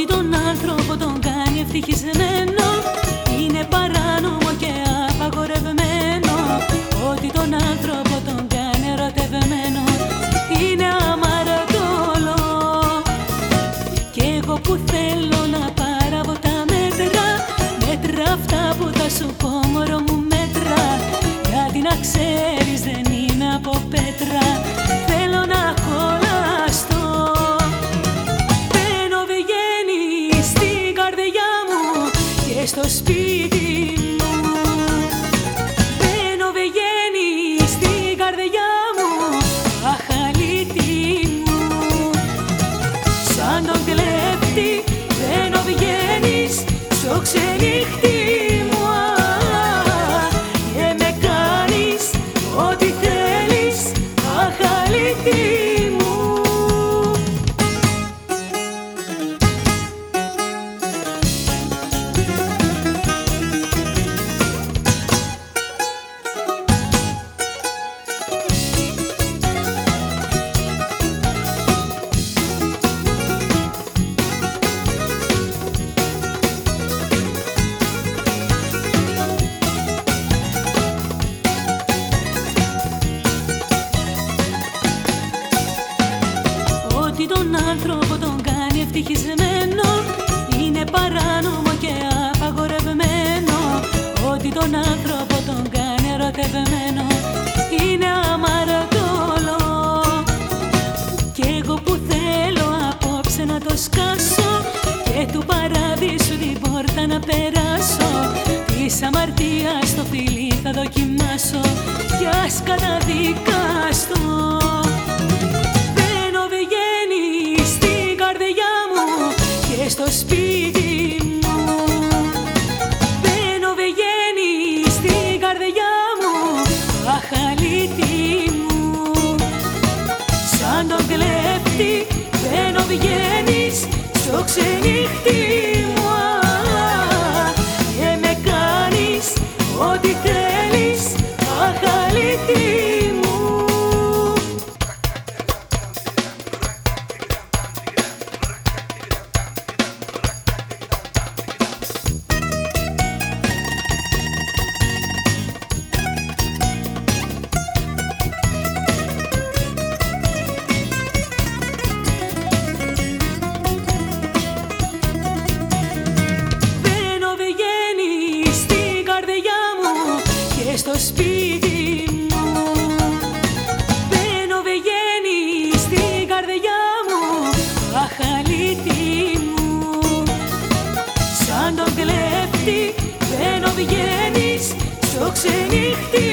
τον άνθρωπο τον κάνει ευτυχισμένο. Είναι παράνομο και απαγορευμένο. Ότι τον άνθρωπο τον κάνει ερωτευμένο. Είναι αμαρτωλό. Κι εγώ που θέλω σπίτι μου. Μπαίνω βγαίνει στην καρδιά μου Αχαλίτη μου. Σαν τον κλέφτη μπαίνω βγαίνεις στο ξενύχτη Ότι τον άνθρωπο τον κάνει ευτυχισμένο. Είναι παράνομο και απαγορευμένο Ότι τον άνθρωπο τον κάνει ερωτευμένο. Είναι αμαρτωλό. Κι εγώ που θέλω απόψε να το σκάσω Και του παράδεισου την πόρτα να περάσω. Της αμαρτίας το φιλί θα δοκιμάσω. Κι ας καταδικαστώ στο ξενύχτη ξενύχτη